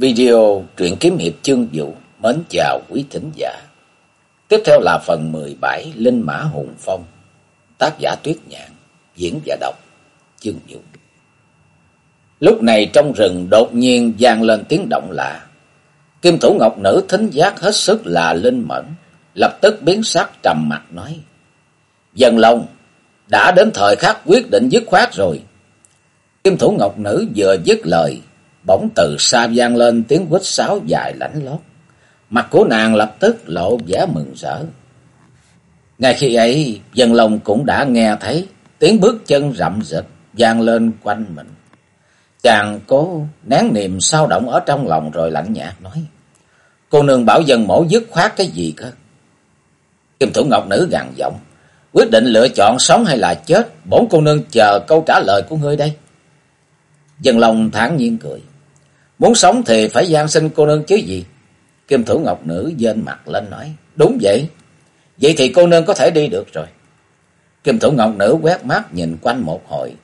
Video truyện kiếm hiệp chương vụ mến chào quý thính giả. Tiếp theo là phần 17 Linh Mã Hùng Phong. Tác giả Tuyết Nhạn, diễn và đọc chương vụ. Lúc này trong rừng đột nhiên vang lên tiếng động lạ. Kim thủ ngọc nữ thính giác hết sức là linh mẫn, lập tức biến sắc trầm mặt nói: Dần Long, đã đến thời khắc quyết định dứt khoát rồi." Kim thủ ngọc nữ vừa dứt lời, bỗng từ xa vang lên tiếng quýt sáo dài lãnh lót. Mặt của nàng lập tức lộ vẻ mừng rỡ. Ngay khi ấy, dân lòng cũng đã nghe thấy tiếng bước chân rậm rịch vang lên quanh mình. Chàng cố nén niềm sao động ở trong lòng rồi lạnh nhạt nói. Cô nương bảo dân mổ dứt khoát cái gì cơ? Kim thủ ngọc nữ gằn giọng. Quyết định lựa chọn sống hay là chết, bổn cô nương chờ câu trả lời của ngươi đây. Dân lòng thản nhiên cười. Muốn sống thì phải gian sinh cô nương chứ gì. Kim thủ ngọc nữ dên mặt lên nói. Đúng vậy. Vậy thì cô nương có thể đi được rồi. Kim thủ ngọc nữ quét mắt nhìn quanh một hồi.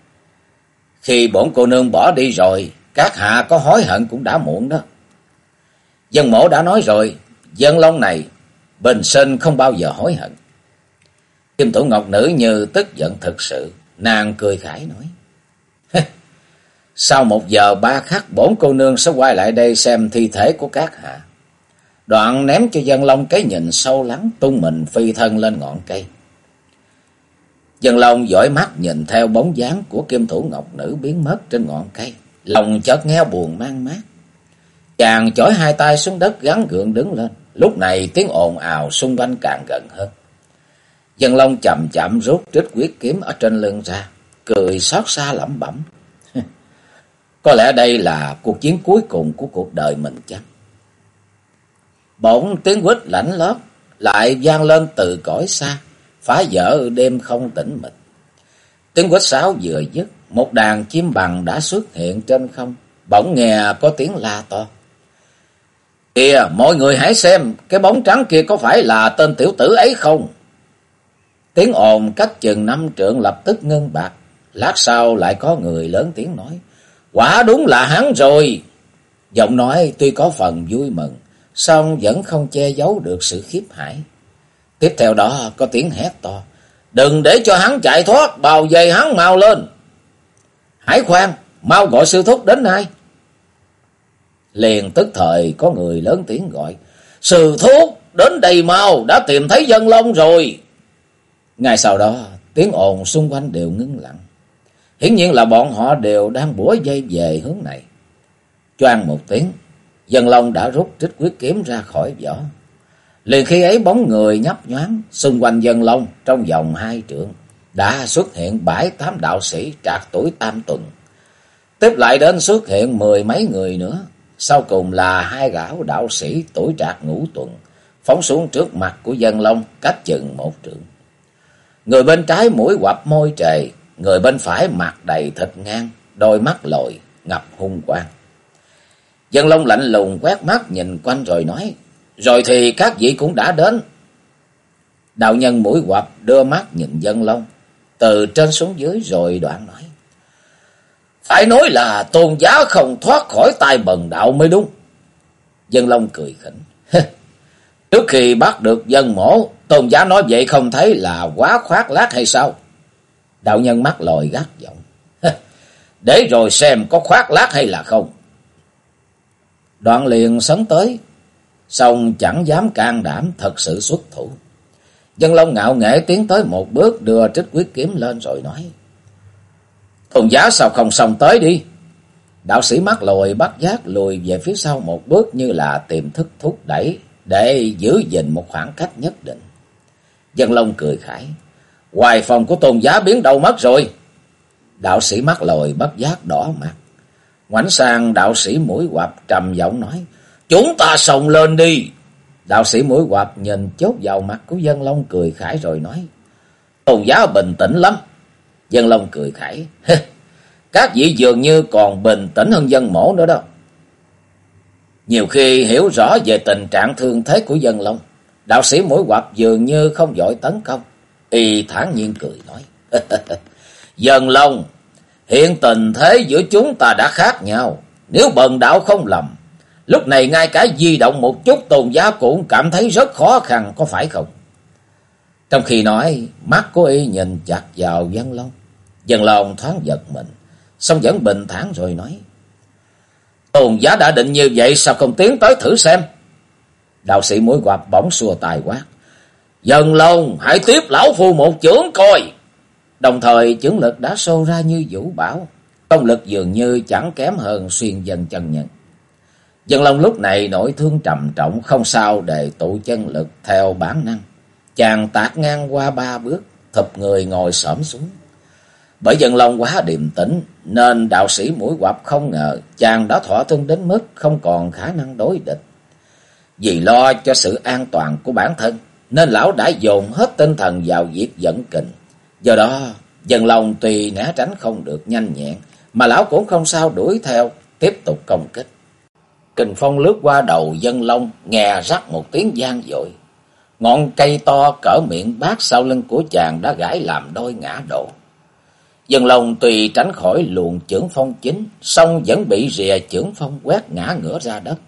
Khi bổn cô nương bỏ đi rồi, các hạ có hối hận cũng đã muộn đó. Dân mổ đã nói rồi, dân long này, bình sinh không bao giờ hối hận. Kim thủ ngọc nữ như tức giận thực sự, nàng cười khải nói. Sau một giờ ba khắc bốn cô nương sẽ quay lại đây xem thi thể của các hạ. Đoạn ném cho dân long cái nhìn sâu lắng, tung mình phi thân lên ngọn cây. Dân long dõi mắt nhìn theo bóng dáng của kim thủ ngọc nữ biến mất trên ngọn cây. Lòng chợt nghe buồn mang mát. Chàng chổi hai tay xuống đất gắn gượng đứng lên. Lúc này tiếng ồn ào xung quanh càng gần hơn. Dân long chậm chậm rút trích quyết kiếm ở trên lưng ra. Cười xót xa lẩm bẩm. Có lẽ đây là cuộc chiến cuối cùng của cuộc đời mình chắc. Bỗng tiếng quýt lãnh lót lại vang lên từ cõi xa, phá vỡ đêm không tĩnh mịch. Tiếng quýt sáo vừa dứt, một đàn chim bằng đã xuất hiện trên không, bỗng nghe có tiếng la to. Kìa, mọi người hãy xem, cái bóng trắng kia có phải là tên tiểu tử ấy không? Tiếng ồn cách chừng năm trượng lập tức ngưng bạc, lát sau lại có người lớn tiếng nói. Quả đúng là hắn rồi. Giọng nói tuy có phần vui mừng, song vẫn không che giấu được sự khiếp hải. Tiếp theo đó có tiếng hét to. Đừng để cho hắn chạy thoát, bào dây hắn mau lên. Hải khoan, mau gọi sư thúc đến nay. Liền tức thời có người lớn tiếng gọi. Sư thúc, đến đây mau, đã tìm thấy dân long rồi. Ngay sau đó, tiếng ồn xung quanh đều ngưng lặng. Hiển nhiên là bọn họ đều đang bủa dây về hướng này. Choang một tiếng, dân long đã rút trích quyết kiếm ra khỏi vỏ. Liền khi ấy bóng người nhấp nhoáng xung quanh dân long trong vòng hai trượng. Đã xuất hiện bảy tám đạo sĩ trạc tuổi tam tuần. Tiếp lại đến xuất hiện mười mấy người nữa. Sau cùng là hai gã đạo sĩ tuổi trạc ngũ tuần. Phóng xuống trước mặt của dân long cách chừng một trượng. Người bên trái mũi quặp môi trề, Người bên phải mặt đầy thịt ngang, đôi mắt lồi, ngập hung quang. Dân Long lạnh lùng quét mắt nhìn quanh rồi nói, rồi thì các vị cũng đã đến. Đạo nhân mũi quặp đưa mắt nhìn Dân Long, từ trên xuống dưới rồi đoạn nói. Phải nói là tôn giá không thoát khỏi tay bần đạo mới đúng. Dân Long cười khỉnh. Trước khi bắt được dân mổ, tôn giá nói vậy không thấy là quá khoác lát hay sao? Đạo nhân mắt lòi gắt giọng. Để rồi xem có khoác lác hay là không. Đoạn liền sấn tới. Xong chẳng dám can đảm thật sự xuất thủ. Dân Long ngạo nghệ tiến tới một bước, đưa trích quyết kiếm lên rồi nói. Thùng giá sao không xong tới đi. Đạo sĩ mắt lồi bắt giác lùi về phía sau một bước như là tìm thức thúc đẩy để giữ gìn một khoảng cách nhất định. Dân Long cười khải. Hoài phòng của tôn giá biến đâu mất rồi. Đạo sĩ mắt lồi bất giác đỏ mặt. Ngoảnh sang, đạo sĩ mũi quặp trầm giọng nói. Chúng ta sồng lên đi. Đạo sĩ mũi quặp nhìn chốt vào mặt của dân long cười khải rồi nói. Tôn giá bình tĩnh lắm. Dân long cười khải. Các vị dường như còn bình tĩnh hơn dân mổ nữa đó. Nhiều khi hiểu rõ về tình trạng thương thế của dân long. Đạo sĩ mũi quặp dường như không giỏi tấn công Y thản nhiên cười nói. Dần long, hiện tình thế giữa chúng ta đã khác nhau. Nếu bần đạo không lầm, Lúc này ngay cả di động một chút tôn giá cũng cảm thấy rất khó khăn, có phải không? Trong khi nói, mắt của y nhìn chặt vào dân long. Dân long thoáng giật mình, xong vẫn bình thản rồi nói. Tôn giá đã định như vậy sao không tiến tới thử xem? Đạo sĩ mũi quạp bỗng xua tài quát dần long hãy tiếp lão phu một chưởng coi. Đồng thời chưởng lực đã sâu ra như vũ bảo. Công lực dường như chẳng kém hơn xuyên dân chân nhân. Dân long lúc này nổi thương trầm trọng không sao để tụ chân lực theo bản năng. Chàng tạt ngang qua ba bước, thập người ngồi xổm xuống. Bởi dân long quá điềm tĩnh, nên đạo sĩ mũi quặp không ngờ chàng đã thỏa thương đến mức không còn khả năng đối địch. Vì lo cho sự an toàn của bản thân, nên lão đã dồn hết tinh thần vào việc dẫn kình. Do đó, dân long tùy né tránh không được nhanh nhẹn, mà lão cũng không sao đuổi theo, tiếp tục công kích. Kình phong lướt qua đầu dân long, nghe rắc một tiếng gian dội. Ngọn cây to cỡ miệng bát sau lưng của chàng đã gãy làm đôi ngã đổ. Dân long tùy tránh khỏi luồng chưởng phong chính, song vẫn bị rìa chưởng phong quét ngã ngửa ra đất.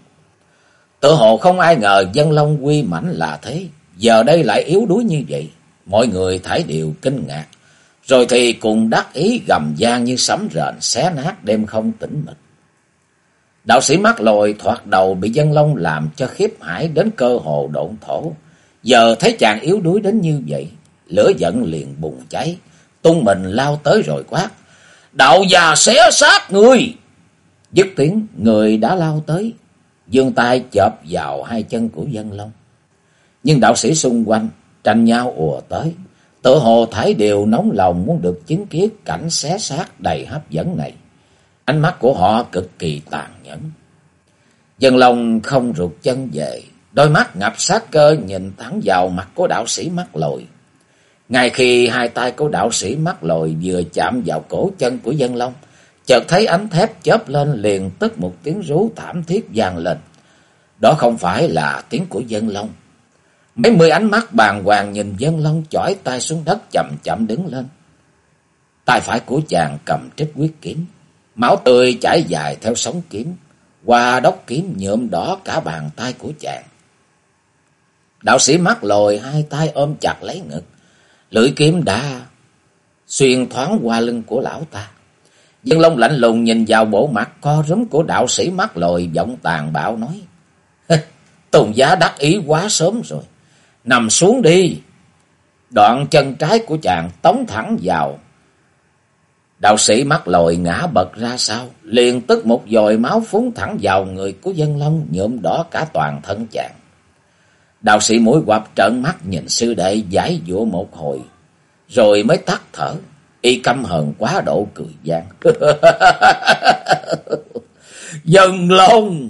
Tự hồ không ai ngờ dân long quy mảnh là thế, giờ đây lại yếu đuối như vậy. Mọi người thải đều kinh ngạc, rồi thì cùng đắc ý gầm gian như sấm rền xé nát đêm không tĩnh mịch. Đạo sĩ mắt lồi thoạt đầu bị dân long làm cho khiếp hải đến cơ hồ độn thổ. Giờ thấy chàng yếu đuối đến như vậy, lửa giận liền bùng cháy, tung mình lao tới rồi quát. Đạo già xé xác người! Dứt tiếng, người đã lao tới, dương tay chộp vào hai chân của dân long. Nhưng đạo sĩ xung quanh tranh nhau ùa tới, tự hồ thái đều nóng lòng muốn được chứng kiến cảnh xé xác đầy hấp dẫn này. Ánh mắt của họ cực kỳ tàn nhẫn. Dân long không rụt chân về, đôi mắt ngập sát cơ nhìn thẳng vào mặt của đạo sĩ mắt lồi. Ngay khi hai tay của đạo sĩ mắt lồi vừa chạm vào cổ chân của dân long, chợt thấy ánh thép chớp lên liền tức một tiếng rú thảm thiết vang lên. Đó không phải là tiếng của dân long. Mấy mươi ánh mắt bàng hoàng nhìn dân long chỏi tay xuống đất chậm chậm đứng lên. Tay phải của chàng cầm trích quyết kiếm. Máu tươi chảy dài theo sóng kiếm. Qua đốc kiếm nhuộm đỏ cả bàn tay của chàng. Đạo sĩ mắt lồi, hai tay ôm chặt lấy ngực. Lưỡi kiếm đã xuyên thoáng qua lưng của lão ta. Dân Long lạnh lùng nhìn vào bộ mặt co rúm của đạo sĩ mắt lồi, giọng tàn bạo nói. Tùng giá đắc ý quá sớm rồi. Nằm xuống đi. Đoạn chân trái của chàng tống thẳng vào. Đạo sĩ mắt lồi ngã bật ra sau. Liền tức một dòi máu phúng thẳng vào người của dân long nhuộm đỏ cả toàn thân chàng. Đạo sĩ mũi quặp trợn mắt nhìn sư đệ giải dụa một hồi. Rồi mới tắt thở. Y căm hờn quá độ cười gian. Dân long!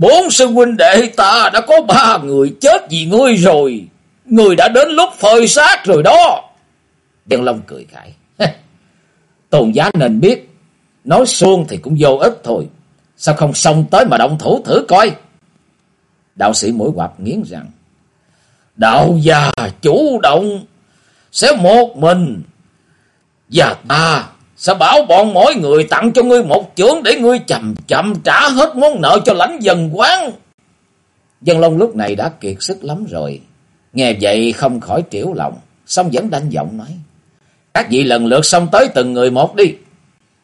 Bốn sư huynh đệ ta đã có ba người chết vì ngươi rồi. Ngươi đã đến lúc phơi xác rồi đó. Dân long cười khải. Tôn giá nên biết. Nói xuông thì cũng vô ích thôi. Sao không xông tới mà động thủ thử coi. Đạo sĩ mũi quạp nghiến rằng. Đạo già chủ động. Sẽ một mình. Và ta sẽ bảo bọn mỗi người tặng cho ngươi một chưởng để ngươi chậm chậm trả hết món nợ cho lãnh dần quán. Dân Long lúc này đã kiệt sức lắm rồi. Nghe vậy không khỏi triểu lòng, xong vẫn đanh giọng nói. Các vị lần lượt xong tới từng người một đi.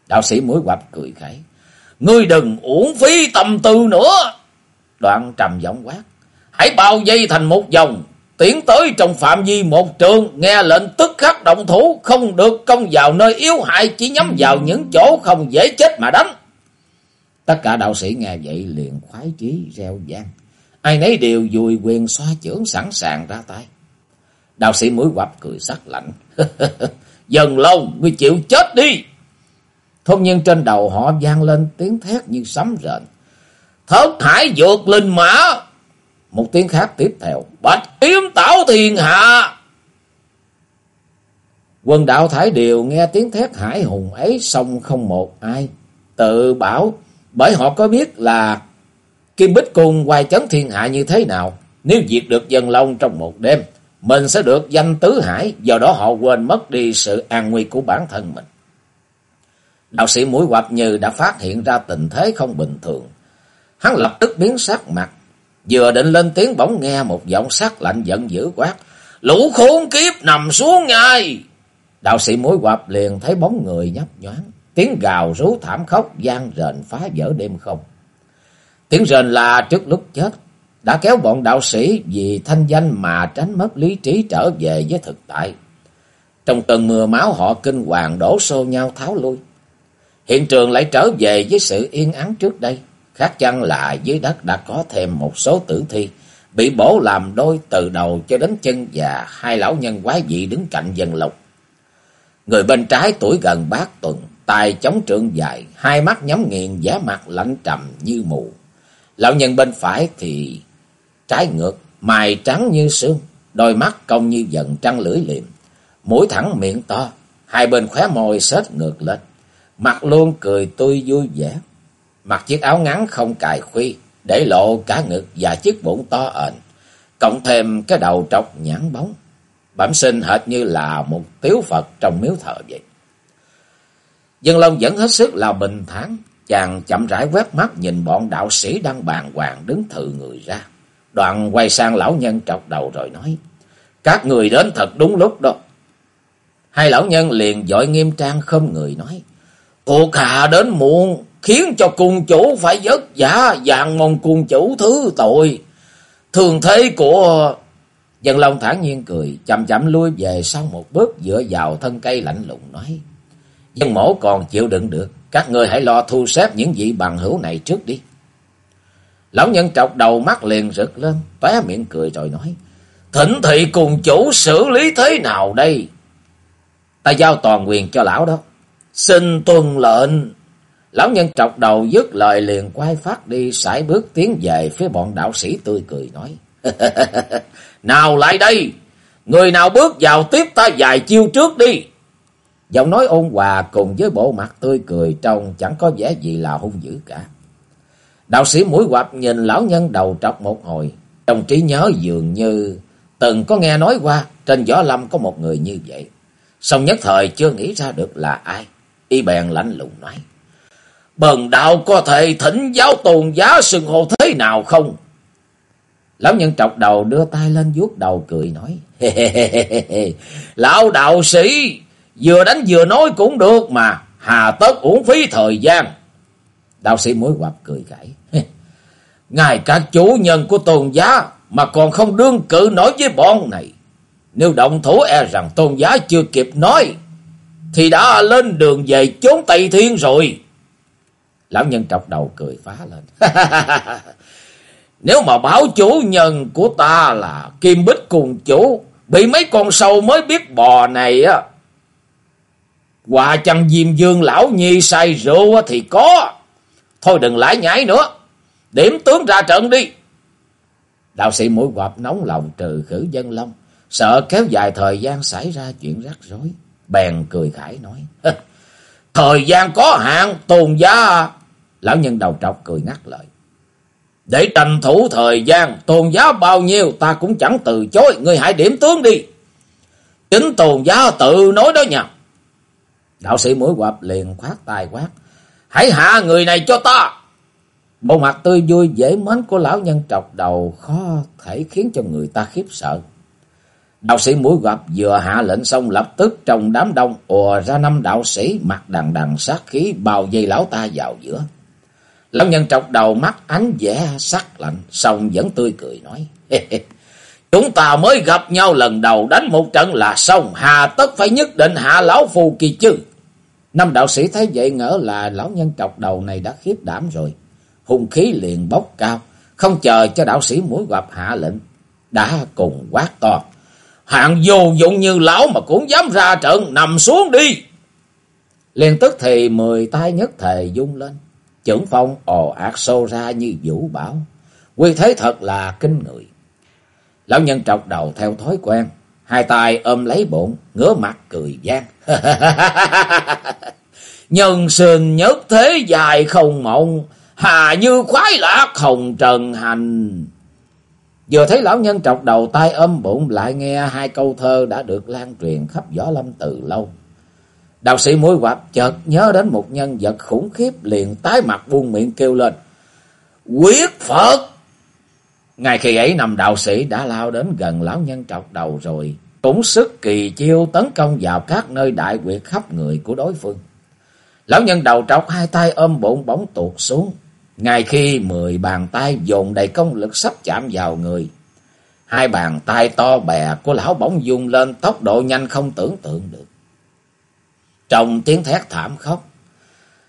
Đạo sĩ mũi quạp cười khẩy. Ngươi đừng uổng phí tâm tư nữa. Đoạn trầm giọng quát. Hãy bao dây thành một vòng. Tiến tới trong phạm vi một trường. Nghe lệnh tức khắc động thủ. Không được công vào nơi yếu hại. Chỉ nhắm vào những chỗ không dễ chết mà đánh. Tất cả đạo sĩ nghe vậy liền khoái chí reo vang. Ai nấy đều dùi quyền xoa chưởng sẵn sàng ra tay. Đạo sĩ mũi quặp cười sắc lạnh. Dần lâu, ngươi chịu chết đi. Thôn nhiên trên đầu họ vang lên tiếng thét như sấm rền. Thất hải dược linh mã. Một tiếng khác tiếp theo. Bạch kiếm tảo thiên hạ. Quân đạo Thái Điều nghe tiếng thét hải hùng ấy xong không một ai. Tự bảo bởi họ có biết là Kim Bích Cung quay chấn thiên hạ như thế nào. Nếu diệt được dân long trong một đêm, mình sẽ được danh tứ hải, do đó họ quên mất đi sự an nguy của bản thân mình. Đạo sĩ mũi hoạch như đã phát hiện ra tình thế không bình thường. Hắn lập tức biến sắc mặt, vừa định lên tiếng bỗng nghe một giọng sắc lạnh giận dữ quát. Lũ khốn kiếp nằm xuống ngay! Đạo sĩ mối quạp liền thấy bóng người nhấp nhoáng, tiếng gào rú thảm khóc gian rền phá vỡ đêm không. Tiếng rền là trước lúc chết, đã kéo bọn đạo sĩ vì thanh danh mà tránh mất lý trí trở về với thực tại. Trong cơn mưa máu họ kinh hoàng đổ xô nhau tháo lui. Hiện trường lại trở về với sự yên ắng trước đây. Khác chăng là dưới đất đã có thêm một số tử thi, bị bổ làm đôi từ đầu cho đến chân và hai lão nhân quái dị đứng cạnh dân lộc. Người bên trái tuổi gần bát tuần, tay chống trượng dài, hai mắt nhắm nghiền, vẻ mặt lạnh trầm như mù. Lão nhân bên phải thì trái ngược, mày trắng như sương, đôi mắt cong như dần trăng lưỡi liềm, mũi thẳng miệng to, hai bên khóe môi xếch ngược lên, mặt luôn cười tươi vui vẻ. Mặc chiếc áo ngắn không cài khuy, để lộ cả ngực và chiếc bụng to ền, cộng thêm cái đầu trọc nhãn bóng, bẩm sinh hệt như là một tiếu Phật trong miếu thờ vậy. Dân Long vẫn hết sức là bình thản, chàng chậm rãi quét mắt nhìn bọn đạo sĩ đang bàn hoàng đứng thự người ra. Đoạn quay sang lão nhân trọc đầu rồi nói, các người đến thật đúng lúc đó. Hai lão nhân liền dội nghiêm trang không người nói, Cuộc hạ đến muộn, khiến cho cung chủ phải vất vả, dạng mong cung chủ thứ tội. Thường thế của... Dân Long thản nhiên cười, chậm chậm lui về sau một bước dựa vào thân cây lạnh lùng nói. Dân mổ còn chịu đựng được, các người hãy lo thu xếp những vị bằng hữu này trước đi. Lão nhân trọc đầu mắt liền rực lên, tóe miệng cười rồi nói. Thỉnh thị cùng chủ xử lý thế nào đây? Ta giao toàn quyền cho lão đó. Xin tuân lệnh. Lão nhân trọc đầu dứt lời liền quay phát đi, sải bước tiến về phía bọn đạo sĩ tươi cười nói. nào lại đây, người nào bước vào tiếp ta vài chiêu trước đi. Giọng nói ôn hòa cùng với bộ mặt tươi cười trông chẳng có vẻ gì là hung dữ cả. Đạo sĩ mũi quạp nhìn lão nhân đầu trọc một hồi, trong trí nhớ dường như từng có nghe nói qua trên võ lâm có một người như vậy. Xong nhất thời chưa nghĩ ra được là ai. Y bèn lạnh lùng nói. Bần đạo có thể thỉnh giáo tôn giá sừng hồ thế nào không? Lão nhân trọc đầu đưa tay lên vuốt đầu cười nói. Lão đạo sĩ, vừa đánh vừa nói cũng được mà, hà tất uổng phí thời gian. Đạo sĩ mối quạp cười gãy. Ngài các chủ nhân của tôn giá mà còn không đương cự nói với bọn này. Nếu động thủ e rằng tôn giá chưa kịp nói, thì đã lên đường về chốn Tây Thiên rồi. Lão nhân trọc đầu cười phá lên. Nếu mà báo chủ nhân của ta là Kim Bích cùng chủ, bị mấy con sâu mới biết bò này á. Hòa chăn Diêm Dương lão nhi say rượu thì có. Thôi đừng lãi nhảy nữa. Điểm tướng ra trận đi. Đạo sĩ mũi quạp nóng lòng trừ khử dân long. Sợ kéo dài thời gian xảy ra chuyện rắc rối. Bèn cười khải nói. Thời gian có hạn tôn giá. Lão nhân đầu trọc cười ngắt lời. Để tranh thủ thời gian, tôn giáo bao nhiêu, ta cũng chẳng từ chối. Người hãy điểm tướng đi. Chính tôn giáo tự nói đó nha. Đạo sĩ mũi quạp liền khoát tay quát. Hãy hạ người này cho ta. Bộ mặt tươi vui dễ mến của lão nhân trọc đầu khó thể khiến cho người ta khiếp sợ. Đạo sĩ mũi gặp vừa hạ lệnh xong lập tức trong đám đông ùa ra năm đạo sĩ mặt đằng đằng sát khí bao dây lão ta vào giữa. Lão nhân trọc đầu mắt ánh vẻ sắc lạnh xong vẫn tươi cười nói. Chúng ta mới gặp nhau lần đầu đánh một trận là xong hà tất phải nhất định hạ lão phù kỳ chứ. Năm đạo sĩ thấy vậy ngỡ là lão nhân trọc đầu này đã khiếp đảm rồi. Hùng khí liền bốc cao, không chờ cho đạo sĩ mũi gặp hạ lệnh. Đã cùng quát to. Hạng vô dụng như lão mà cũng dám ra trận, nằm xuống đi. Liền tức thì mười tay nhất thề dung lên. Chưởng phong ồ ạt xô ra như vũ bão, Quy thế thật là kinh người. Lão nhân trọc đầu theo thói quen. Hai tay ôm lấy bụng, ngửa mặt cười gian. Nhân sinh nhất thế dài không mộng, hà như khoái lạc hồng trần hành. Vừa thấy lão nhân trọc đầu tay ôm bụng lại nghe hai câu thơ đã được lan truyền khắp võ lâm từ lâu. Đạo sĩ mối quạp chợt nhớ đến một nhân vật khủng khiếp liền tái mặt buông miệng kêu lên. Quyết Phật! Ngay khi ấy nằm đạo sĩ đã lao đến gần lão nhân trọc đầu rồi, cũng sức kỳ chiêu tấn công vào các nơi đại quyệt khắp người của đối phương. Lão nhân đầu trọc hai tay ôm bụng bóng tuột xuống, ngay khi mười bàn tay dồn đầy công lực sắp chạm vào người. Hai bàn tay to bè của lão bỗng dung lên tốc độ nhanh không tưởng tượng được. Trong tiếng thét thảm khóc,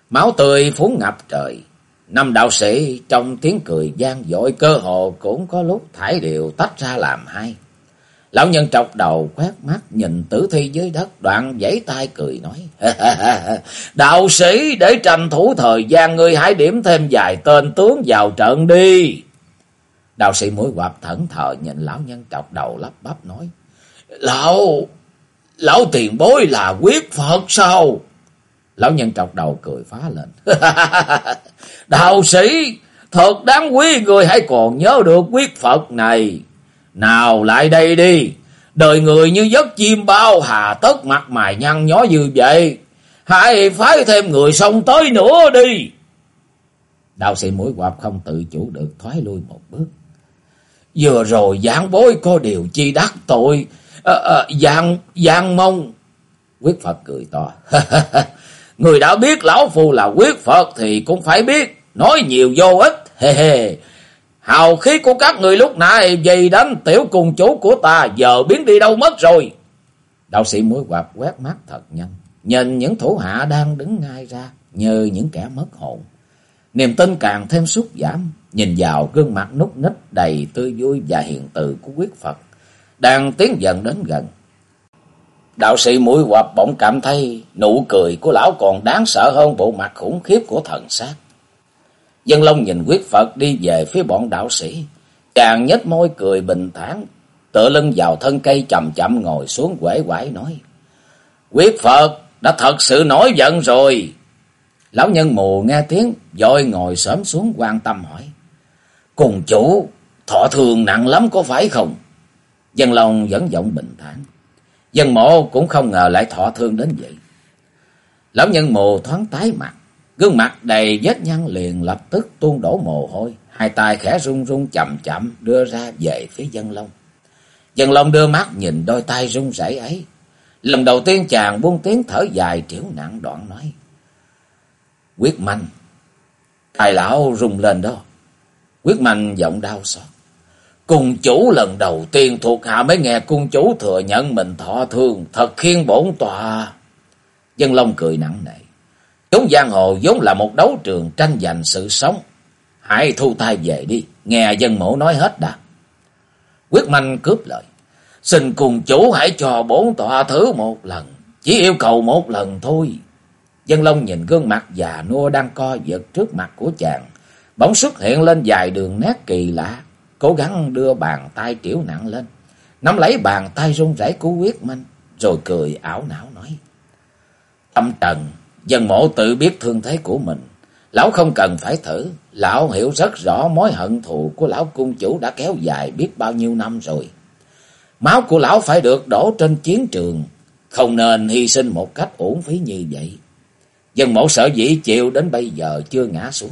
máu tươi phú ngập trời. Năm đạo sĩ trong tiếng cười gian dội cơ hồ cũng có lúc thải điều tách ra làm hai. Lão nhân trọc đầu quét mắt nhìn tử thi dưới đất đoạn giãy tay cười nói. Đạo sĩ để tranh thủ thời gian ngươi hãy điểm thêm vài tên tướng vào trận đi. Đạo sĩ mũi quạt thẫn thờ nhìn lão nhân trọc đầu lắp bắp nói. Lão, lão tiền bối là quyết Phật sao? Lão nhân trọc đầu cười phá lên. Đạo sĩ, thật đáng quý người hãy còn nhớ được quyết Phật này. Nào lại đây đi, đời người như giấc chim bao hà tất mặt mày nhăn nhó như vậy. Hãy phái thêm người xong tới nữa đi. Đạo sĩ mũi quạp không tự chủ được thoái lui một bước. Vừa rồi giảng bối có điều chi đắc tội. Ờ, ờ, à, à, giang, giang mông, Quyết Phật cười to. Người đã biết lão phu là quyết Phật thì cũng phải biết. Nói nhiều vô ích. Hê hê. Hào khí của các người lúc nãy dày đánh tiểu cùng chủ của ta giờ biến đi đâu mất rồi. Đạo sĩ mũi quạt quét mắt thật nhanh. Nhìn những thủ hạ đang đứng ngay ra như những kẻ mất hồn. Niềm tin càng thêm sút giảm. Nhìn vào gương mặt nút nít đầy tươi vui và hiện từ của quyết Phật. Đang tiến dần đến gần. Đạo sĩ mũi quạt bỗng cảm thấy nụ cười của lão còn đáng sợ hơn bộ mặt khủng khiếp của thần sát. Dân Long nhìn quyết Phật đi về phía bọn đạo sĩ. Chàng nhếch môi cười bình thản, tựa lưng vào thân cây chậm chậm ngồi xuống quể quải nói. Quyết Phật đã thật sự nổi giận rồi. Lão nhân mù nghe tiếng, dội ngồi sớm xuống quan tâm hỏi. Cùng chủ, thọ thường nặng lắm có phải không? Dân Long vẫn giọng bình thản. Dân mộ cũng không ngờ lại thọ thương đến vậy. Lão nhân mù thoáng tái mặt, Gương mặt đầy vết nhăn liền lập tức tuôn đổ mồ hôi, hai tay khẽ run run chậm chậm đưa ra về phía dân long. Dân long đưa mắt nhìn đôi tay run rẩy ấy. Lần đầu tiên chàng buông tiếng thở dài triểu nặng đoạn nói. Quyết manh, tài lão rung lên đó. Quyết manh giọng đau xót. Cung chủ lần đầu tiên thuộc hạ mới nghe cung chủ thừa nhận mình thọ thương, thật khiên bổn tòa. Dân Long cười nặng nề. Chốn giang hồ vốn là một đấu trường tranh giành sự sống. Hãy thu tay về đi, nghe dân mẫu nói hết đã. Quyết manh cướp lời. Xin cùng chủ hãy cho bốn tọa thứ một lần. Chỉ yêu cầu một lần thôi. Dân Long nhìn gương mặt già nua đang co giật trước mặt của chàng. Bỗng xuất hiện lên vài đường nét kỳ lạ. Cố gắng đưa bàn tay triểu nặng lên. Nắm lấy bàn tay run rẩy của quyết minh, Rồi cười ảo não nói. Tâm trần Dân mộ tự biết thương thế của mình. Lão không cần phải thử. Lão hiểu rất rõ mối hận thù của lão cung chủ đã kéo dài biết bao nhiêu năm rồi. Máu của lão phải được đổ trên chiến trường. Không nên hy sinh một cách uổng phí như vậy. Dân mộ sở dĩ chịu đến bây giờ chưa ngã xuống.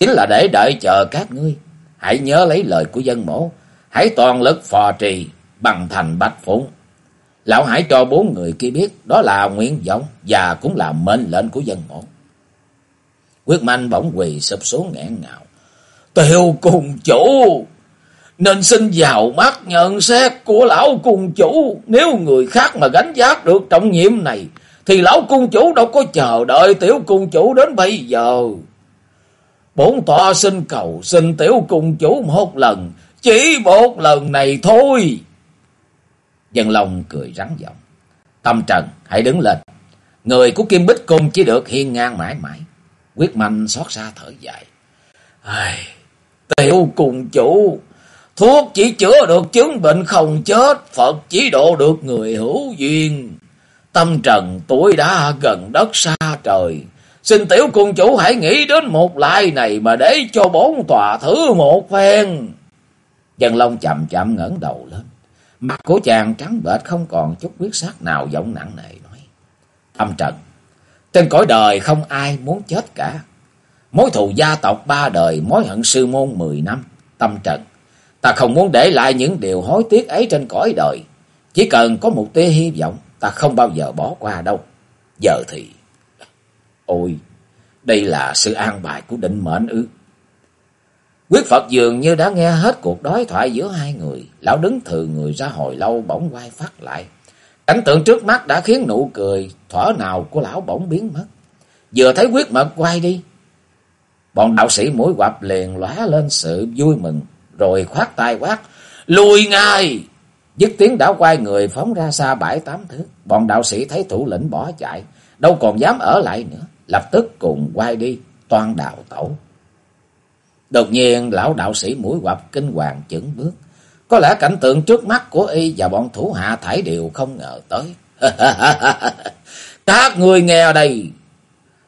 Chính là để đợi chờ các ngươi. Hãy nhớ lấy lời của dân mổ, Hãy toàn lực phò trì bằng thành bạch phụng. Lão hãy cho bốn người kia biết đó là nguyện vọng và cũng là mệnh lệnh của dân mổ. Quyết manh bỗng quỳ sụp xuống nghẹn ngào. Tiêu cùng chủ, nên xin vào mắt nhận xét của lão cung chủ. Nếu người khác mà gánh giác được trọng nhiệm này, thì lão cung chủ đâu có chờ đợi tiểu cung chủ đến bây giờ. Bốn tọa xin cầu xin tiểu cung chủ một lần, chỉ một lần này thôi. Dân Long cười rắn giọng. Tâm Trần, hãy đứng lên. Người của Kim Bích Cung chỉ được hiên ngang mãi mãi. Quyết Mạnh xót xa thở dài. Ai, tiểu cùng chủ, thuốc chỉ chữa được chứng bệnh không chết, Phật chỉ độ được người hữu duyên. Tâm Trần tuổi đã gần đất xa trời. Xin tiểu cung chủ hãy nghĩ đến một lại này mà để cho bốn tòa thứ một phen. Dân Long chậm chậm ngẩng đầu lên. Mặt của chàng trắng bệch không còn chút quyết sắc nào giọng nặng nề nói. Tâm trần, trên cõi đời không ai muốn chết cả. Mối thù gia tộc ba đời, mối hận sư môn mười năm, tâm trần. Ta không muốn để lại những điều hối tiếc ấy trên cõi đời. Chỉ cần có một tia hy vọng, ta không bao giờ bỏ qua đâu. Giờ thì... Ôi, đây là sự an bài của định mệnh ư. Quyết Phật dường như đã nghe hết cuộc đối thoại giữa hai người. Lão đứng thừa người ra hồi lâu bỗng quay phát lại. Cảnh tượng trước mắt đã khiến nụ cười thỏa nào của lão bỗng biến mất. Vừa thấy quyết mật quay đi. Bọn đạo sĩ mũi quặp liền lóa lên sự vui mừng. Rồi khoát tay quát. Lùi ngay! Dứt tiếng đã quay người phóng ra xa bãi tám thước. Bọn đạo sĩ thấy thủ lĩnh bỏ chạy. Đâu còn dám ở lại nữa. Lập tức cùng quay đi. Toan đào tẩu. Đột nhiên lão đạo sĩ mũi quặp kinh hoàng chững bước. Có lẽ cảnh tượng trước mắt của y và bọn thủ hạ thải đều không ngờ tới. Các người nghe đây.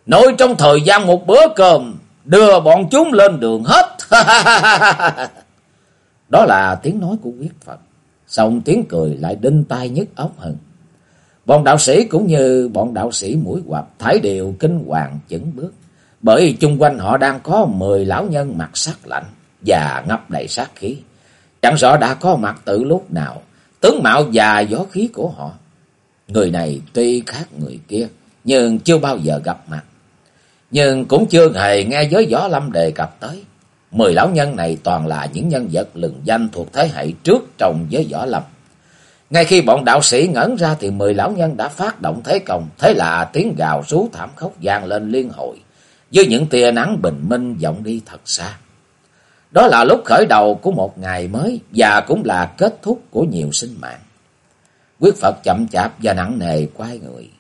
nói trong thời gian một bữa cơm, đưa bọn chúng lên đường hết. Đó là tiếng nói của quyết Phật. Xong tiếng cười lại đinh tai nhức óc hừng. Bọn đạo sĩ cũng như bọn đạo sĩ mũi quặp thái đều kinh hoàng chững bước. Bởi chung quanh họ đang có mười lão nhân mặt sắc lạnh và ngập đầy sát khí. Chẳng rõ đã có mặt từ lúc nào, tướng mạo và gió khí của họ. Người này tuy khác người kia, nhưng chưa bao giờ gặp mặt. Nhưng cũng chưa hề nghe giới gió lâm đề cập tới. Mười lão nhân này toàn là những nhân vật lừng danh thuộc thế hệ trước trong giới võ lâm. Ngay khi bọn đạo sĩ ngẩn ra thì mười lão nhân đã phát động thế công. Thế là tiếng gào rú thảm khốc vang lên liên hồi. Với những tia nắng bình minh vọng đi thật xa. Đó là lúc khởi đầu của một ngày mới và cũng là kết thúc của nhiều sinh mạng. Quyết Phật chậm chạp và nặng nề quay người.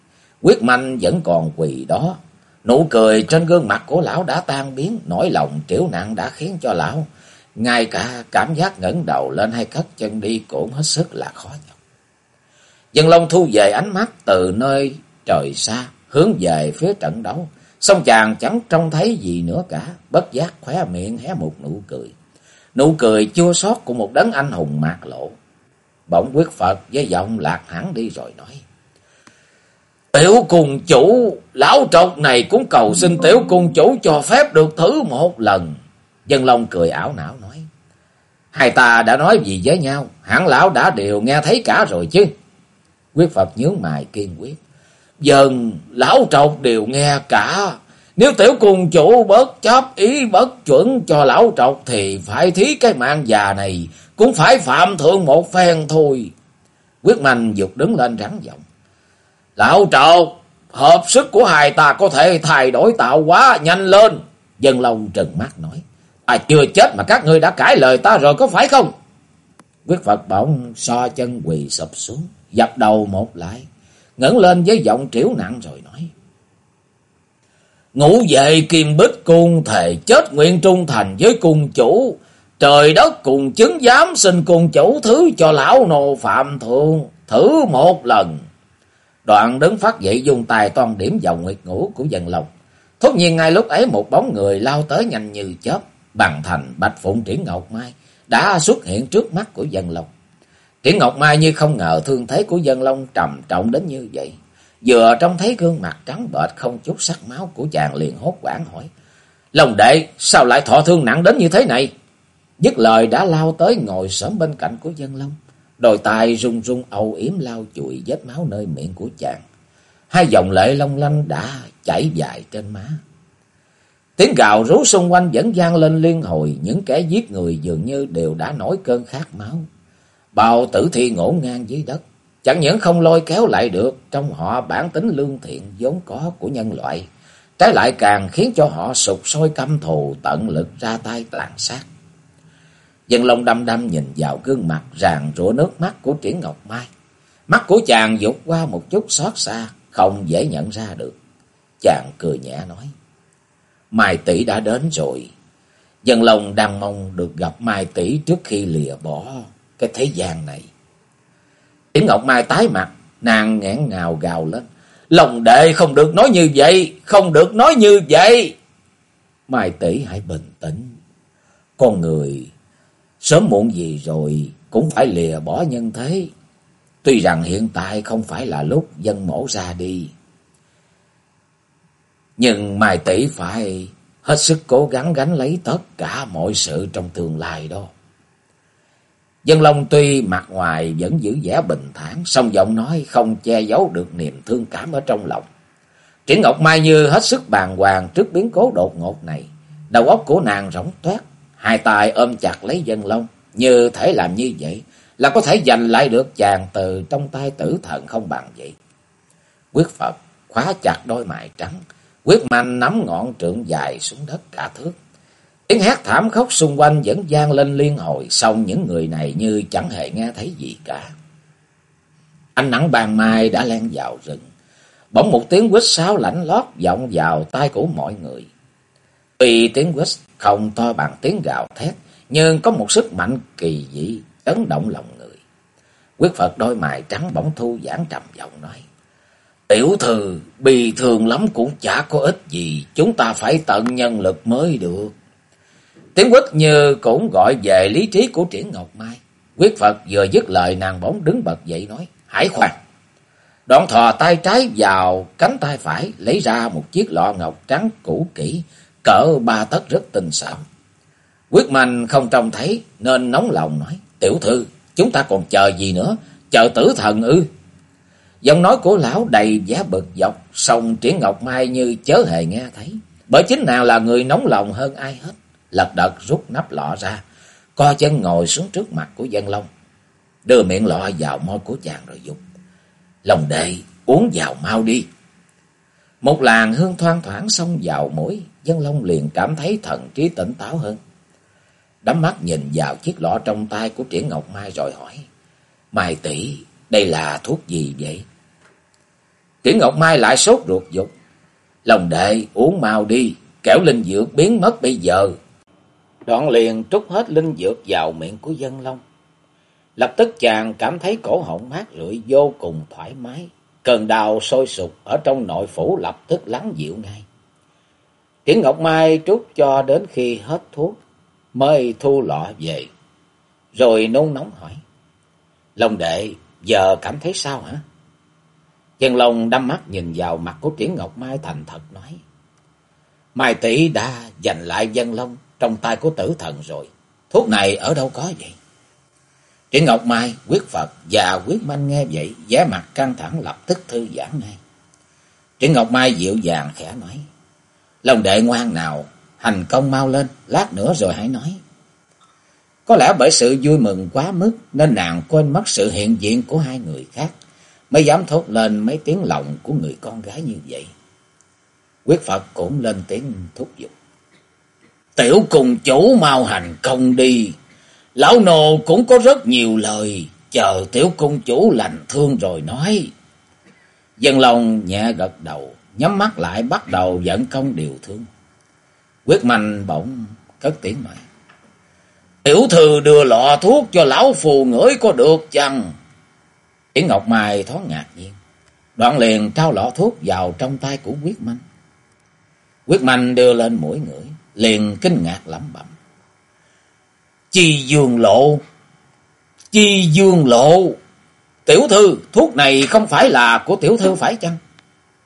Quyết Manh vẫn còn quỳ đó. Nụ cười trên gương mặt của lão đã tan biến, nỗi lòng triểu nặng đã khiến cho lão. Ngay cả cảm giác ngẩng đầu lên hay cất chân đi cũng hết sức là khó nhận. Dân Long thu về ánh mắt từ nơi trời xa, hướng về phía trận đấu. Xong chàng chẳng trông thấy gì nữa cả, bất giác khóe miệng hé một nụ cười. Nụ cười chua xót của một đấng anh hùng mạc lộ. Bỗng quyết Phật với giọng lạc hẳn đi rồi nói. Tiểu cùng chủ, lão trọc này cũng cầu xin tiểu cung chủ cho phép được thử một lần. Dân Long cười ảo não nói. Hai ta đã nói gì với nhau, hẳn lão đã đều nghe thấy cả rồi chứ. Quyết Phật nhớ mày kiên quyết. Dần, lão trọc đều nghe cả. Nếu tiểu cung chủ bớt chấp ý bất chuẩn cho lão trọc thì phải thí cái mạng già này cũng phải phạm thượng một phen thôi. Quyết mạnh dục đứng lên rắn giọng. Lão trọc, hợp sức của hai ta có thể thay đổi tạo hóa nhanh lên. Dân Long trừng mắt nói. À chưa chết mà các ngươi đã cãi lời ta rồi có phải không? Quyết Phật bỗng so chân quỳ sụp xuống, dập đầu một lại, ngẩng lên với giọng triểu nặng rồi nói. Ngủ về kim bích cung thề chết nguyện trung thành với cung chủ. Trời đất cùng chứng giám xin cung chủ thứ cho lão nô phạm thượng. Thử một lần. Đoạn đứng phát dậy dùng tài toàn điểm vào nguyệt ngủ của dân lòng. Thốt nhiên ngay lúc ấy một bóng người lao tới nhanh như chớp. Bằng thành bạch phụng triển ngọc mai đã xuất hiện trước mắt của dân lòng. Triển Ngọc Mai như không ngờ thương thế của dân long trầm trọng đến như vậy. Vừa trông thấy gương mặt trắng bệch không chút sắc máu của chàng liền hốt quảng hỏi. Lòng đệ, sao lại thọ thương nặng đến như thế này? Dứt lời đã lao tới ngồi sớm bên cạnh của dân long. Đôi tay run run âu yếm lao chùi vết máu nơi miệng của chàng. Hai dòng lệ long lanh đã chảy dài trên má. Tiếng gào rú xung quanh vẫn vang lên liên hồi. Những kẻ giết người dường như đều đã nổi cơn khát máu. Bao tử thi ngổ ngang dưới đất. Chẳng những không lôi kéo lại được trong họ bản tính lương thiện vốn có của nhân loại. Trái lại càng khiến cho họ sụp sôi căm thù tận lực ra tay tàn sát. Dân Long đăm đăm nhìn vào gương mặt ràng rủa nước mắt của Triển Ngọc Mai. Mắt của chàng dục qua một chút xót xa, không dễ nhận ra được. Chàng cười nhẹ nói. Mai tỷ đã đến rồi. Dân Long đang mong được gặp Mai tỷ trước khi lìa bỏ cái thế gian này. Yến Ngọc Mai tái mặt, nàng nghẹn ngào gào lên. Lòng đệ không được nói như vậy, không được nói như vậy. Mai tỷ hãy bình tĩnh. Con người sớm muộn gì rồi cũng phải lìa bỏ nhân thế. Tuy rằng hiện tại không phải là lúc dân mổ ra đi. Nhưng Mai tỷ phải hết sức cố gắng gánh lấy tất cả mọi sự trong tương lai đó. Dân Long tuy mặt ngoài vẫn giữ vẻ bình thản, song giọng nói không che giấu được niềm thương cảm ở trong lòng. Triển Ngọc Mai như hết sức bàng hoàng trước biến cố đột ngột này. Đầu óc của nàng rỗng toát, hai tay ôm chặt lấy Dân Long, như thể làm như vậy là có thể giành lại được chàng từ trong tay tử thần không bằng vậy. Quyết Phật khóa chặt đôi mày trắng, quyết mạnh nắm ngọn trượng dài xuống đất cả thước. Tiếng hét thảm khóc xung quanh vẫn gian lên liên hồi, xong những người này như chẳng hề nghe thấy gì cả. Ánh nắng ban mai đã len vào rừng. Bỗng một tiếng quýt sáo lạnh lót vọng vào tai của mọi người. Tuy tiếng quýt không to bằng tiếng gào thét, nhưng có một sức mạnh kỳ dị, ấn động lòng người. Quyết Phật đôi mày trắng bỗng thu giãn trầm giọng nói. Tiểu thư bị thường lắm cũng chả có ích gì, chúng ta phải tận nhân lực mới được. Tiếng quất như cũng gọi về lý trí của Triển Ngọc Mai. Quyết Phật vừa dứt lời nàng bỗng đứng bật dậy nói, hãy khoan. Đoạn thò tay trái vào cánh tay phải, lấy ra một chiếc lọ ngọc trắng cũ kỹ, cỡ ba tấc rất tinh xảo. Quyết Mạnh không trông thấy, nên nóng lòng nói, tiểu thư, chúng ta còn chờ gì nữa, chờ tử thần ư. Giọng nói của lão đầy giá bực dọc, song Triển Ngọc Mai như chớ hề nghe thấy, bởi chính nàng là người nóng lòng hơn ai hết lật đật rút nắp lọ ra, co chân ngồi xuống trước mặt của dân long, đưa miệng lọ vào môi của chàng rồi dục. Lòng đệ, uống vào mau đi. Một làn hương thoang thoảng xông vào mũi, dân long liền cảm thấy thần trí tỉnh táo hơn. Đắm mắt nhìn vào chiếc lọ trong tay của Triển Ngọc Mai rồi hỏi, Mai tỷ đây là thuốc gì vậy? Triển Ngọc Mai lại sốt ruột dục, Lòng đệ uống mau đi, kẻo linh dược biến mất bây giờ. Đoạn liền trút hết linh dược vào miệng của dân long. Lập tức chàng cảm thấy cổ họng mát rượi vô cùng thoải mái. Cơn đau sôi sục ở trong nội phủ lập tức lắng dịu ngay. Triển Ngọc Mai trút cho đến khi hết thuốc, mới thu lọ về. Rồi nôn nóng hỏi. Long đệ, giờ cảm thấy sao hả? Dân Long đăm mắt nhìn vào mặt của Triển Ngọc Mai thành thật nói. Mai tỷ đã giành lại dân Long trong tay của tử thần rồi. Thuốc này ở đâu có vậy? Triển Ngọc Mai, Quyết Phật và Quyết Manh nghe vậy, vẻ mặt căng thẳng lập tức thư giãn ngay. Triển Ngọc Mai dịu dàng khẽ nói, Lòng đệ ngoan nào, hành công mau lên, lát nữa rồi hãy nói. Có lẽ bởi sự vui mừng quá mức nên nàng quên mất sự hiện diện của hai người khác, mới dám thốt lên mấy tiếng lòng của người con gái như vậy. Quyết Phật cũng lên tiếng thúc giục. Tiểu cùng chủ mau hành công đi. Lão nô cũng có rất nhiều lời. Chờ tiểu cung chủ lành thương rồi nói. Dân lòng nhẹ gật đầu. Nhắm mắt lại bắt đầu dẫn công điều thương. Quyết mạnh bỗng cất tiếng nói. Tiểu thư đưa lọ thuốc cho lão phù ngửi có được chăng? Yến Ngọc Mai thoáng ngạc nhiên. Đoạn liền trao lọ thuốc vào trong tay của Quyết Mạnh. Quyết Mạnh đưa lên mũi ngửi liền kinh ngạc lẩm bẩm. Chi dương lộ, chi dương lộ, tiểu thư, thuốc này không phải là của tiểu thư phải chăng?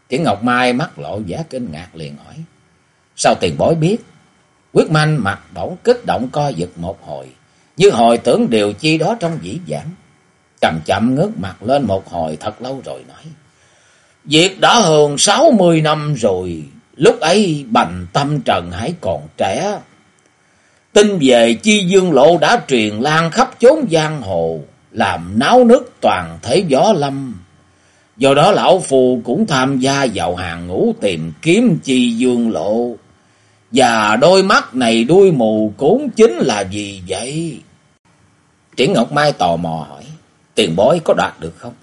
Tiếng Ngọc Mai mắt lộ vẻ kinh ngạc liền hỏi. Sao tiền bối biết? Quyết manh mặt bỗng kích động co giật một hồi, như hồi tưởng điều chi đó trong dĩ vãng. Chậm chậm ngước mặt lên một hồi thật lâu rồi nói. Việc đã hơn sáu mươi năm rồi, Lúc ấy bành tâm trần hãy còn trẻ. Tin về chi dương lộ đã truyền lan khắp chốn giang hồ, làm náo nức toàn thể gió lâm. Do đó lão phù cũng tham gia vào hàng ngũ tìm kiếm chi dương lộ. Và đôi mắt này đuôi mù cũng chính là gì vậy? Triển Ngọc Mai tò mò hỏi, tiền bối có đoạt được không?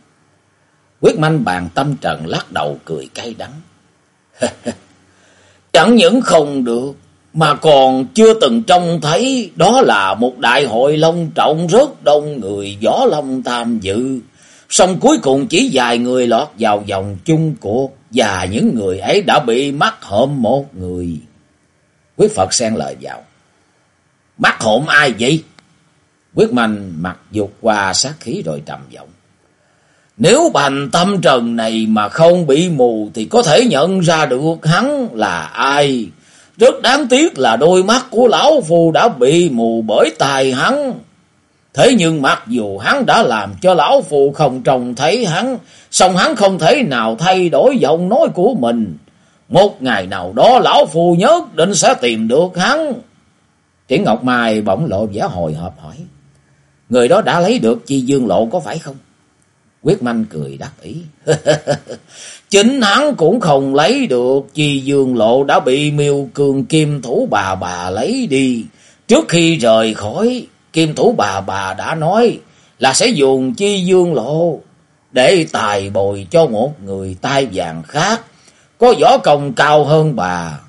Quyết manh bàn tâm trần lắc đầu cười cay đắng. Chẳng những không được, mà còn chưa từng trông thấy đó là một đại hội long trọng rất đông người gió long tham dự. Xong cuối cùng chỉ vài người lọt vào vòng chung cuộc và những người ấy đã bị mắc hộm một người. Quyết Phật xen lời vào. Mắc hộm ai vậy? Quyết Mạnh mặc dục qua sát khí rồi trầm giọng. Nếu bành tâm trần này mà không bị mù thì có thể nhận ra được hắn là ai. Rất đáng tiếc là đôi mắt của lão phu đã bị mù bởi tài hắn. Thế nhưng mặc dù hắn đã làm cho lão phu không trông thấy hắn, song hắn không thể nào thay đổi giọng nói của mình. Một ngày nào đó lão phu nhất định sẽ tìm được hắn. Triển Ngọc Mai bỗng lộ vẻ hồi hộp hỏi. Người đó đã lấy được chi dương lộ có phải không? Quyết manh cười đắc ý. Chính hắn cũng không lấy được chi dương lộ đã bị miêu cường kim thủ bà bà lấy đi. Trước khi rời khỏi, kim thủ bà bà đã nói là sẽ dùng chi dương lộ để tài bồi cho một người tai vàng khác, có võ công cao hơn bà.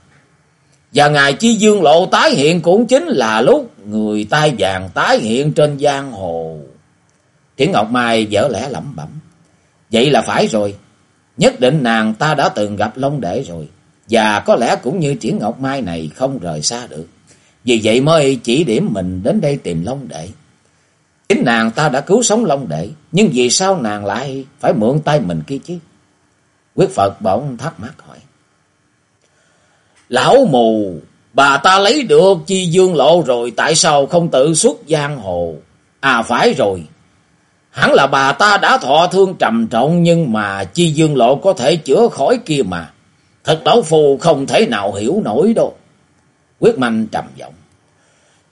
Và ngày chi dương lộ tái hiện cũng chính là lúc người tai vàng tái hiện trên giang hồ. Triển Ngọc Mai dở lẽ lẩm bẩm. Vậy là phải rồi. Nhất định nàng ta đã từng gặp Long Đệ rồi. Và có lẽ cũng như Triển Ngọc Mai này không rời xa được. Vì vậy mới chỉ điểm mình đến đây tìm Long Đệ. Chính nàng ta đã cứu sống Long Đệ. Nhưng vì sao nàng lại phải mượn tay mình kia chứ? Quyết Phật bỗng thắc mắc hỏi. Lão mù, bà ta lấy được chi dương lộ rồi, tại sao không tự xuất giang hồ? À phải rồi, hẳn là bà ta đã thọ thương trầm trọng nhưng mà chi dương lộ có thể chữa khỏi kia mà. Thật lão phù không thể nào hiểu nổi đâu. Quyết manh trầm giọng.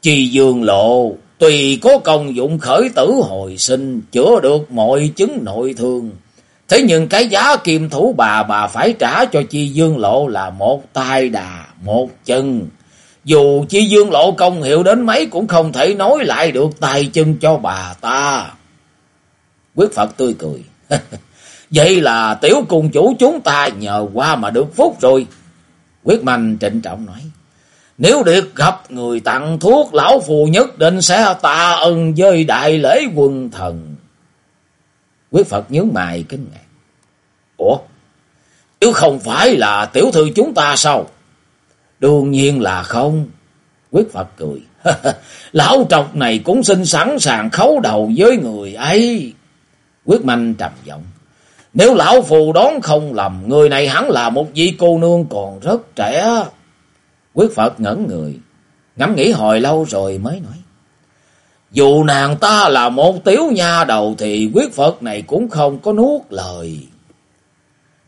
Chi dương lộ tùy có công dụng khởi tử hồi sinh, chữa được mọi chứng nội thương. Thế nhưng cái giá kiềm thủ bà bà phải trả cho chi dương lộ là một tai đà, một chân. Dù chi dương lộ công hiệu đến mấy cũng không thể nói lại được tài chân cho bà ta. Quyết Phật tươi cười. Vậy là tiểu cùng chủ chúng ta nhờ qua mà được phúc rồi. Quyết Mạnh trịnh trọng nói. Nếu được gặp người tặng thuốc, lão phù nhất định sẽ tạ ân với đại lễ quân thần. Quyết Phật nhớ mày kinh ngạc. Ủa? Chứ không phải là tiểu thư chúng ta sao? Đương nhiên là không. Quyết Phật cười. Lão trọc này cũng xin sẵn sàng khấu đầu với người ấy. Quyết Manh trầm giọng. Nếu lão phù đón không lầm, người này hẳn là một vị cô nương còn rất trẻ. Quyết Phật ngẩn người, ngẫm nghĩ hồi lâu rồi mới nói. Dù nàng ta là một tiểu nha đầu thì quyết Phật này cũng không có nuốt lời.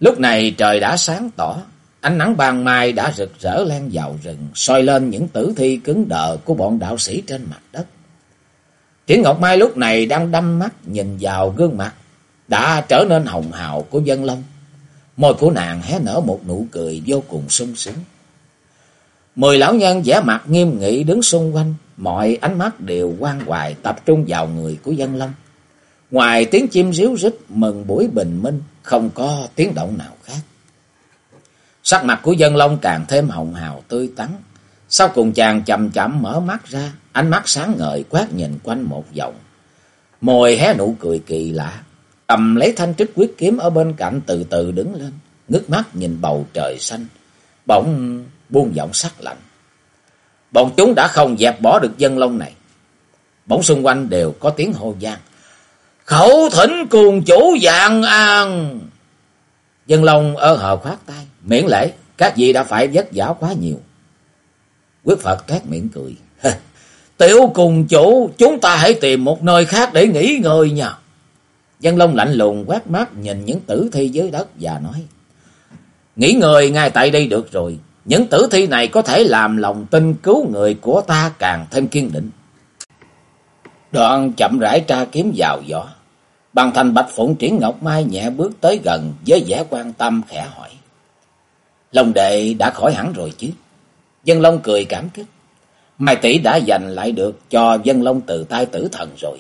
Lúc này trời đã sáng tỏ, ánh nắng ban mai đã rực rỡ len vào rừng, soi lên những tử thi cứng đờ của bọn đạo sĩ trên mặt đất. Triển Ngọc Mai lúc này đang đăm mắt nhìn vào gương mặt đã trở nên hồng hào của dân long. Môi của nàng hé nở một nụ cười vô cùng sung sướng. Mười lão nhân vẻ mặt nghiêm nghị đứng xung quanh, mọi ánh mắt đều quan hoài tập trung vào người của dân long. Ngoài tiếng chim ríu rít mừng buổi bình minh, không có tiếng động nào khác. Sắc mặt của dân long càng thêm hồng hào tươi tắn. Sau cùng chàng chậm chậm mở mắt ra, ánh mắt sáng ngời quát nhìn quanh một vòng. Môi hé nụ cười kỳ lạ, cầm lấy thanh trích quyết kiếm ở bên cạnh từ từ đứng lên, ngước mắt nhìn bầu trời xanh, bỗng buông giọng sắc lạnh. Bọn chúng đã không dẹp bỏ được dân long này. Bỗng xung quanh đều có tiếng hô vang. Khẩu thỉnh cuồng chủ dạng an. Dân long ơ hờ khoát tay. Miễn lễ, các vị đã phải vất vả quá nhiều. Quyết Phật toát miệng cười. Tiểu cùng chủ, chúng ta hãy tìm một nơi khác để nghỉ ngơi nha. Dân Long lạnh lùng quát mắt nhìn những tử thi dưới đất và nói. Nghỉ ngơi ngay tại đây được rồi. Những tử thi này có thể làm lòng tin cứu người của ta càng thêm kiên định. Đoạn chậm rãi tra kiếm vào gió. Bằng thành bạch phụng triển ngọc mai nhẹ bước tới gần với vẻ quan tâm khẽ hỏi. Lòng đệ đã khỏi hẳn rồi chứ? Dân Long cười cảm kích. Mai tỷ đã dành lại được cho Dân Long từ tay tử thần rồi.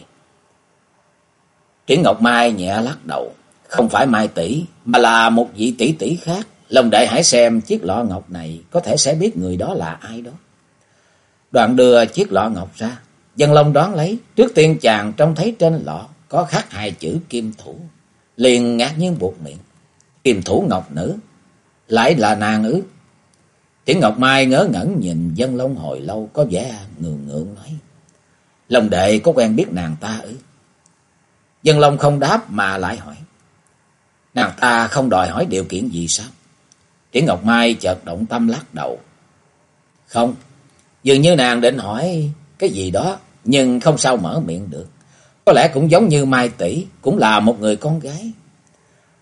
Triển Ngọc Mai nhẹ lắc đầu. Không phải Mai tỷ, mà là một vị tỷ tỷ khác. Long đệ hãy xem chiếc lọ ngọc này, có thể sẽ biết người đó là ai đó. Đoạn đưa chiếc lọ ngọc ra. Dân Long đoán lấy. Trước tiên chàng trông thấy trên lọ có khắc hai chữ kim thủ. Liền ngạc nhiên buộc miệng. Kim thủ ngọc nữ. Lại là nàng ư. Tiếng Ngọc Mai ngớ ngẩn nhìn dân Long hồi lâu có vẻ ngượng ngượng nói. Long đệ có quen biết nàng ta ư? Dân Long không đáp mà lại hỏi. Nàng ta không đòi hỏi điều kiện gì sao? Tiếng Ngọc Mai chợt động tâm lắc đầu. Không, dường như nàng định hỏi cái gì đó, nhưng không sao mở miệng được. Có lẽ cũng giống như Mai Tỷ, cũng là một người con gái.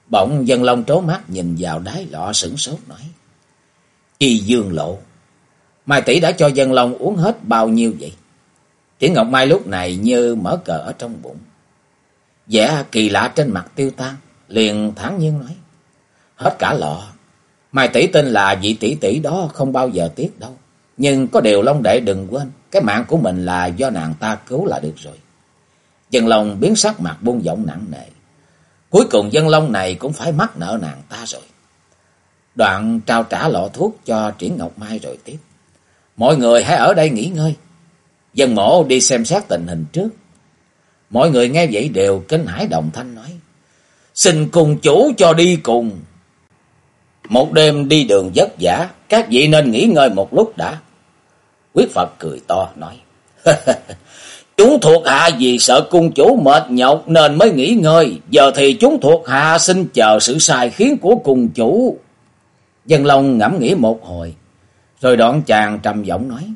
Bỗng dân long trố mắt nhìn vào đáy lọ sửng sốt nói. Chi dương lộ. Mai Tỷ đã cho dân long uống hết bao nhiêu vậy? Triển Ngọc Mai lúc này như mở cờ ở trong bụng. vẻ kỳ lạ trên mặt tiêu tan, liền thản nhiên nói. Hết cả lọ. Mai tỷ tin là vị tỷ tỷ đó không bao giờ tiếc đâu. Nhưng có điều Long Đệ đừng quên, cái mạng của mình là do nàng ta cứu là được rồi. Dân Long biến sắc mặt buông giọng nặng nề. Cuối cùng dân Long này cũng phải mắc nợ nàng ta rồi. Đoạn trao trả lọ thuốc cho Triển Ngọc Mai rồi tiếp. Mọi người hãy ở đây nghỉ ngơi. Dân mộ đi xem xét tình hình trước. Mọi người nghe vậy đều kinh hãi đồng thanh nói. Xin cùng chủ cho đi cùng. Một đêm đi đường vất vả, các vị nên nghỉ ngơi một lúc đã. Quyết Phật cười to nói. chúng thuộc hạ vì sợ cung chủ mệt nhọc nên mới nghỉ ngơi. Giờ thì chúng thuộc hạ xin chờ sự sai khiến của cung chủ. Dân Long ngẫm nghĩ một hồi. Rồi đoạn chàng trầm giọng nói.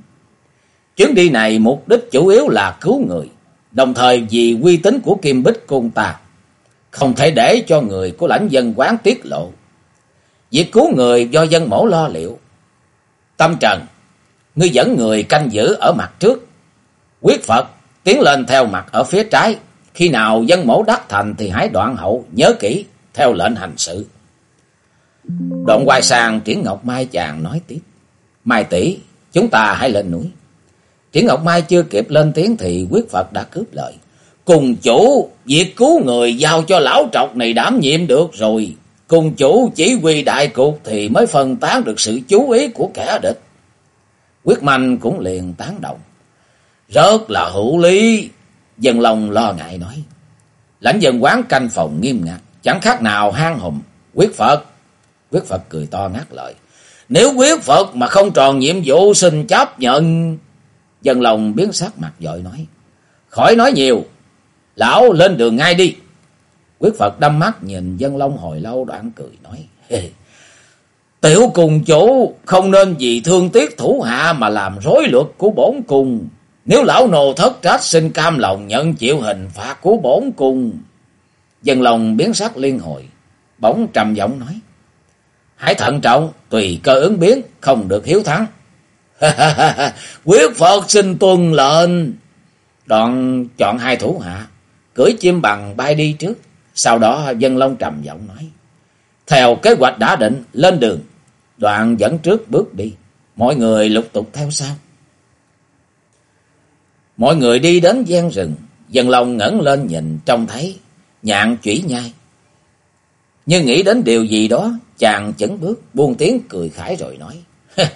Chuyến đi này mục đích chủ yếu là cứu người. Đồng thời vì uy tín của Kim Bích Cung ta. Không thể để cho người của lãnh dân quán tiết lộ. Việc cứu người do dân mổ lo liệu. Tâm Trần, ngươi dẫn người canh giữ ở mặt trước. Quyết Phật tiến lên theo mặt ở phía trái. Khi nào dân mổ đắc thành thì hãy đoạn hậu, nhớ kỹ, theo lệnh hành sự. Đoạn quay sang Triển Ngọc Mai chàng nói tiếp. Mai tỷ chúng ta hãy lên núi. Triển Ngọc Mai chưa kịp lên tiếng thì quyết Phật đã cướp lời. Cùng chủ, việc cứu người giao cho lão trọc này đảm nhiệm được rồi. Cùng chủ chỉ huy đại cục thì mới phân tán được sự chú ý của kẻ địch. Quyết Mạnh cũng liền tán động. Rất là hữu lý. Dân lòng lo ngại nói. Lãnh dân quán canh phòng nghiêm ngặt. Chẳng khác nào hang hùm. Quyết Phật. Quyết Phật cười to ngắt lời. Nếu quyết Phật mà không tròn nhiệm vụ, xin chấp nhận. Dân lòng biến sắc mặt dội nói. Khỏi nói nhiều. Lão lên đường ngay đi. Quyết Phật đâm mắt nhìn dân long hồi lâu đoạn cười nói. Tiểu cùng chủ, không nên vì thương tiếc thủ hạ mà làm rối luật của bổn cung. Nếu lão nô thất trách, xin cam lòng nhận chịu hình phạt của bổn cung. Dân lòng biến sắc liên hồi. Bỗng trầm giọng nói. Hãy thận trọng, tùy cơ ứng biến, không được hiếu thắng. Quyết Phật xin tuân lệnh. Đoạn chọn hai thủ hạ, cưỡi chim bằng bay đi trước. Sau đó dân long trầm giọng nói. Theo kế hoạch đã định, lên đường. Đoạn dẫn trước bước đi. Mọi người lục tục theo sau. Mọi người đi đến gian rừng. Dân long ngẩng lên nhìn trông thấy nhạn chủy nhai. Nhưng nghĩ đến điều gì đó, chàng chấn bước, buông tiếng cười khải rồi nói.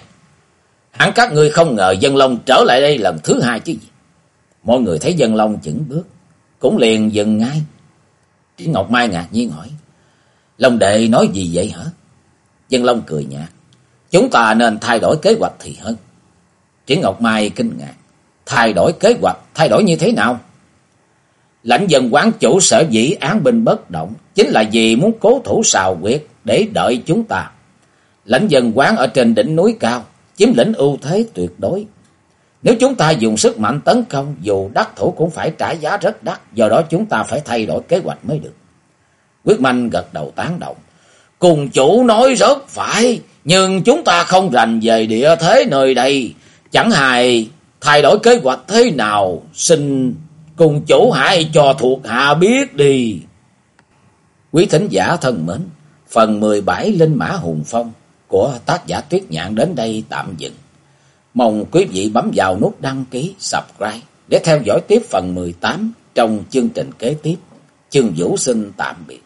Hẳn các ngươi không ngờ dân long trở lại đây lần thứ hai chứ gì. Mọi người thấy dân long chững bước, cũng liền dừng ngay. Triển Ngọc Mai ngạc nhiên hỏi. Long đệ nói gì vậy hả? Dân Long cười nhạt. Chúng ta nên thay đổi kế hoạch thì hơn. Triển Ngọc Mai kinh ngạc. Thay đổi kế hoạch, thay đổi như thế nào? Lãnh dân quán chủ sở dĩ án binh bất động, chính là vì muốn cố thủ xào quyệt để đợi chúng ta. Lãnh dân quán ở trên đỉnh núi cao, chiếm lĩnh ưu thế tuyệt đối. Nếu chúng ta dùng sức mạnh tấn công, dù đắc thủ cũng phải trả giá rất đắt, do đó chúng ta phải thay đổi kế hoạch mới được. Quyết Manh gật đầu tán động. Cùng chủ nói rất phải, nhưng chúng ta không rành về địa thế nơi đây. Chẳng hài thay đổi kế hoạch thế nào, xin cùng chủ hãy cho thuộc hạ biết đi. Quý thính giả thân mến, phần 17 Linh Mã Hùng Phong của tác giả Tuyết Nhạn đến đây tạm dừng. Mong quý vị bấm vào nút đăng ký, subscribe để theo dõi tiếp phần 18 trong chương trình kế tiếp. Chương Vũ xin tạm biệt.